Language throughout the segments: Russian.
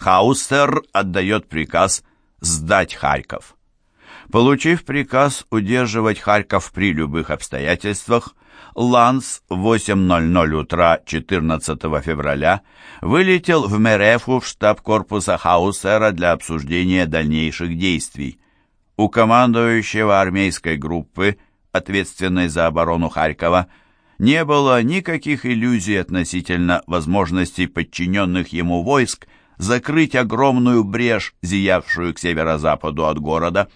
Хаустер отдает приказ сдать Харьков. Получив приказ удерживать Харьков при любых обстоятельствах, Ланс в 8.00 утра 14 февраля вылетел в Мерефу в штаб корпуса Хаусера для обсуждения дальнейших действий. У командующего армейской группы, ответственной за оборону Харькова, не было никаких иллюзий относительно возможностей подчиненных ему войск закрыть огромную брешь, зиявшую к северо-западу от города.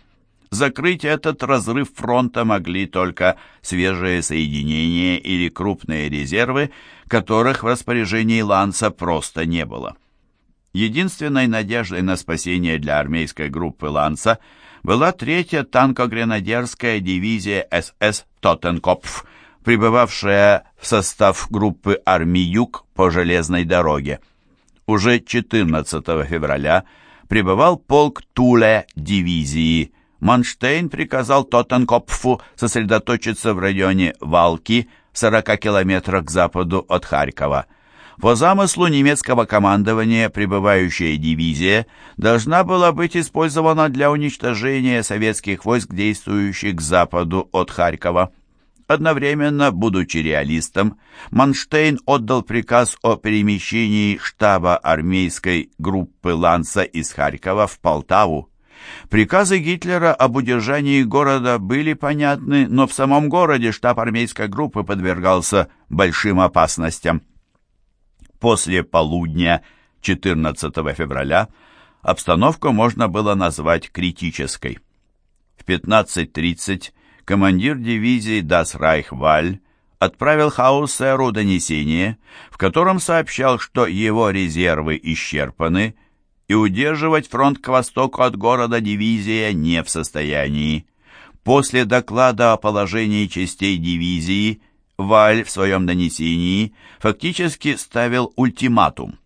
Закрыть этот разрыв фронта могли только свежие соединения или крупные резервы, которых в распоряжении Ланса просто не было. Единственной надеждой на спасение для армейской группы Ланса была третья танкогренадерская дивизия СС «Тоттенкопф», прибывавшая в состав группы армий Юг по железной дороге. Уже 14 февраля прибывал полк Туле дивизии. Манштейн приказал Тоттенкопфу сосредоточиться в районе Валки, 40 километрах к западу от Харькова. По замыслу немецкого командования прибывающая дивизия должна была быть использована для уничтожения советских войск, действующих к западу от Харькова. Одновременно, будучи реалистом, Манштейн отдал приказ о перемещении штаба армейской группы Ланса из Харькова в Полтаву. Приказы Гитлера об удержании города были понятны, но в самом городе штаб армейской группы подвергался большим опасностям. После полудня 14 февраля обстановку можно было назвать критической. В 15.30 командир дивизии «Дас Райхваль» отправил Хаусеру донесение, в котором сообщал, что его резервы исчерпаны и удерживать фронт к востоку от города дивизия не в состоянии. После доклада о положении частей дивизии Валь в своем донесении фактически ставил ультиматум.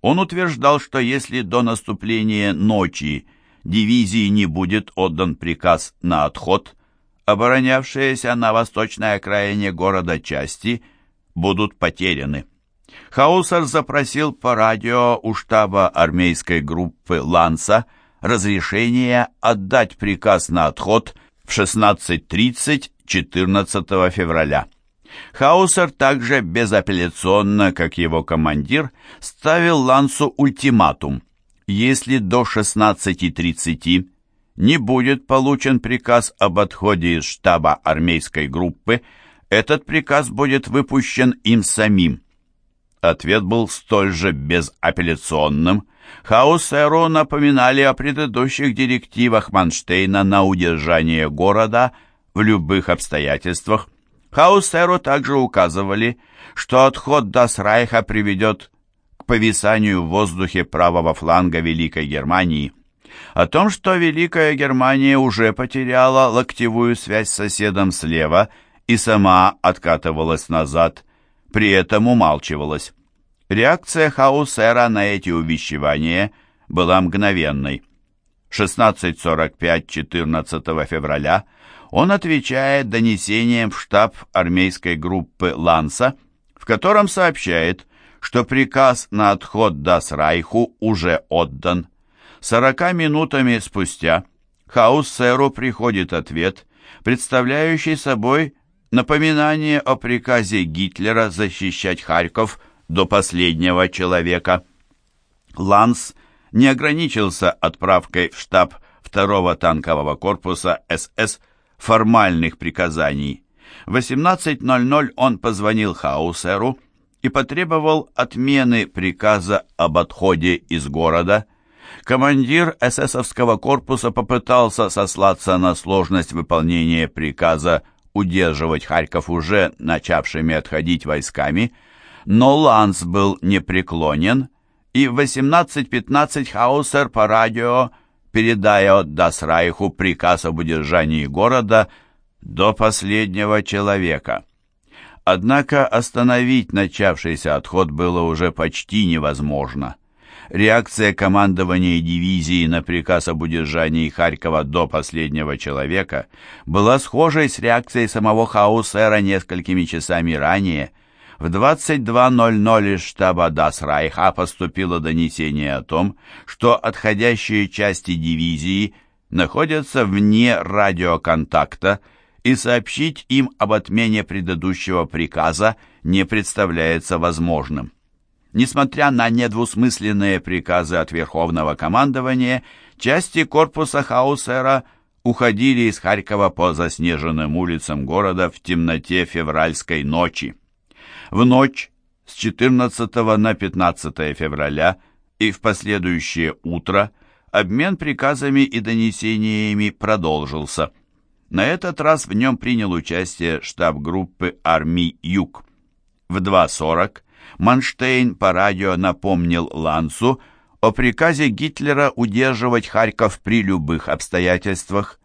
Он утверждал, что если до наступления ночи дивизии не будет отдан приказ на отход – оборонявшиеся на восточной окраине города части будут потеряны. Хаусер запросил по радио у штаба армейской группы «Ланса» разрешение отдать приказ на отход в 16.30 14 февраля. Хаусер также безапелляционно, как его командир, ставил Лансу ультиматум. Если до 16.30 не будет получен приказ об отходе из штаба армейской группы, этот приказ будет выпущен им самим. Ответ был столь же безапелляционным. Хаусеру напоминали о предыдущих директивах Манштейна на удержание города в любых обстоятельствах. Хаусеру также указывали, что отход Дасрайха приведет к повисанию в воздухе правого фланга Великой Германии – о том, что Великая Германия уже потеряла локтевую связь с соседом слева и сама откатывалась назад, при этом умалчивалась. Реакция Хаусера на эти увещевания была мгновенной. 16.45 14 февраля он отвечает донесением в штаб армейской группы «Ланса», в котором сообщает, что приказ на отход Дасрайху уже отдан. Сорока минутами спустя Хауссеру приходит ответ, представляющий собой напоминание о приказе Гитлера защищать Харьков до последнего человека. Ланс не ограничился отправкой в штаб второго танкового корпуса СС формальных приказаний. В 18.00 он позвонил Хаусеру и потребовал отмены приказа об отходе из города – командир эсэсовского корпуса попытался сослаться на сложность выполнения приказа удерживать Харьков уже начавшими отходить войсками, но Ланс был непреклонен, и в 18.15 Хаусер по радио передает Дасрайху приказ об удержании города до последнего человека. Однако остановить начавшийся отход было уже почти невозможно. Реакция командования дивизии на приказ об удержании Харькова до последнего человека была схожей с реакцией самого Хаусера несколькими часами ранее. В 22.00 из штаба Дасрайха поступило донесение о том, что отходящие части дивизии находятся вне радиоконтакта и сообщить им об отмене предыдущего приказа не представляется возможным. Несмотря на недвусмысленные приказы от Верховного командования, части корпуса Хаусера уходили из Харькова по заснеженным улицам города в темноте февральской ночи. В ночь с 14 на 15 февраля и в последующее утро обмен приказами и донесениями продолжился. На этот раз в нем принял участие штаб группы армий «Юг». В 2.40 Манштейн по радио напомнил Лансу о приказе Гитлера удерживать Харьков при любых обстоятельствах.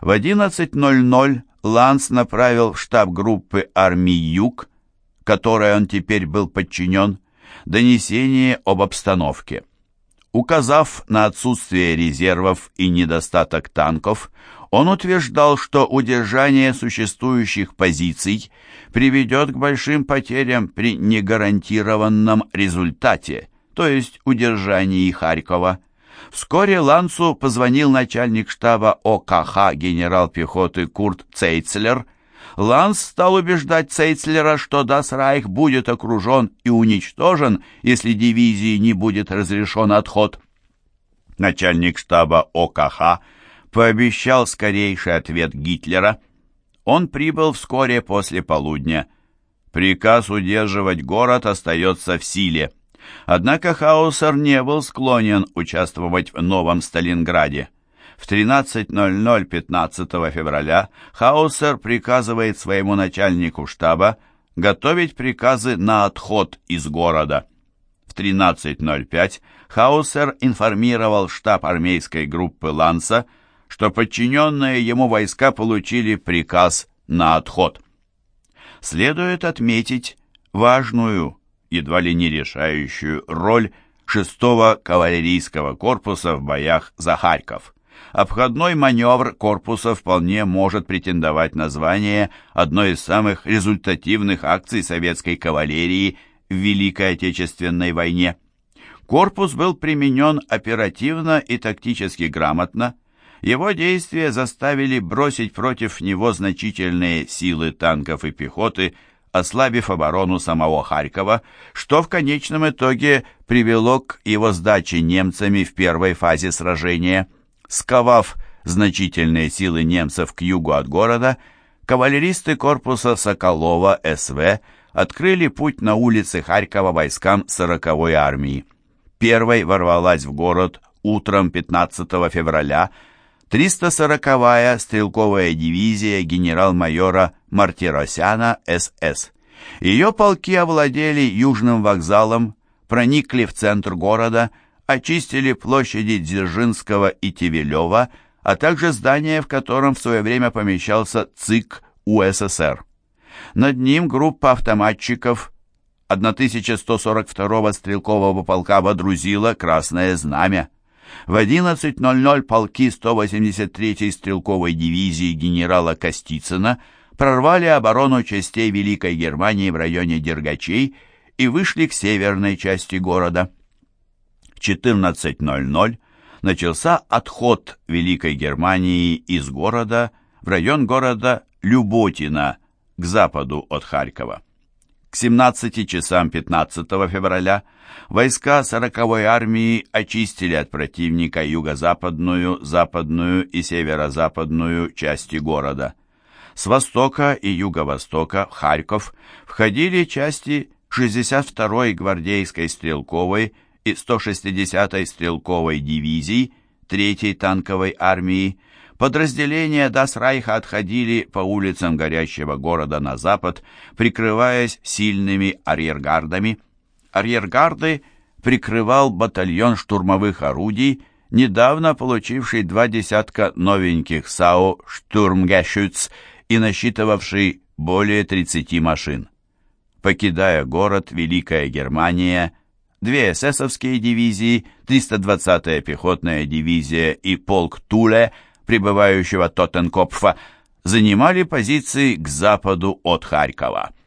В 11.00 Ланс направил в штаб группы армий «Юг», которой он теперь был подчинен, донесение об обстановке. Указав на отсутствие резервов и недостаток танков, он утверждал, что удержание существующих позиций приведет к большим потерям при негарантированном результате, то есть удержании Харькова. Вскоре Лансу позвонил начальник штаба ОКХ генерал пехоты Курт Цейцлер. Ланс стал убеждать Цейцлера, что Дасрайх будет окружен и уничтожен, если дивизии не будет разрешен отход. Начальник штаба ОКХ пообещал скорейший ответ Гитлера. Он прибыл вскоре после полудня. Приказ удерживать город остается в силе. Однако Хаусер не был склонен участвовать в новом Сталинграде. В 13.00 15 февраля Хаусер приказывает своему начальнику штаба готовить приказы на отход из города. В 13.05 Хаусер информировал штаб армейской группы «Ланса», что подчиненные ему войска получили приказ на отход. Следует отметить важную, едва ли не решающую роль 6-го кавалерийского корпуса в боях за Харьков. Обходной маневр корпуса вполне может претендовать на звание одной из самых результативных акций советской кавалерии в Великой Отечественной войне. Корпус был применен оперативно и тактически грамотно, его действия заставили бросить против него значительные силы танков и пехоты, ослабив оборону самого Харькова, что в конечном итоге привело к его сдаче немцами в первой фазе сражения. Сковав значительные силы немцев к югу от города, кавалеристы корпуса Соколова СВ открыли путь на улицы Харькова войскам 40-й армии. Первой ворвалась в город утром 15 февраля 340-я стрелковая дивизия генерал-майора Мартиросяна СС. Ее полки овладели Южным вокзалом, проникли в центр города, очистили площади Дзержинского и Тевелева, а также здание, в котором в свое время помещался ЦИК УССР. Над ним группа автоматчиков 1142-го стрелкового полка водрузила Красное Знамя. В 11.00 полки 183-й стрелковой дивизии генерала Костицына прорвали оборону частей Великой Германии в районе Дергачей и вышли к северной части города. В 14.00 начался отход Великой Германии из города в район города Люботина к западу от Харькова. К 17 часам 15 февраля войска 40-й армии очистили от противника юго-западную, западную и северо-западную части города. С востока и юго-востока в Харьков входили части 62-й гвардейской стрелковой и 160-й стрелковой дивизий 3-й танковой армии, Подразделения Дасрайха отходили по улицам горящего города на запад, прикрываясь сильными арьергардами. Арьергарды прикрывал батальон штурмовых орудий, недавно получивший два десятка новеньких САУ «Штурмгешюц» и насчитывавший более 30 машин. Покидая город, Великая Германия, две эсэсовские дивизии, 320-я пехотная дивизия и полк Туле – прибывающего Тоттенкопфа, занимали позиции к западу от Харькова.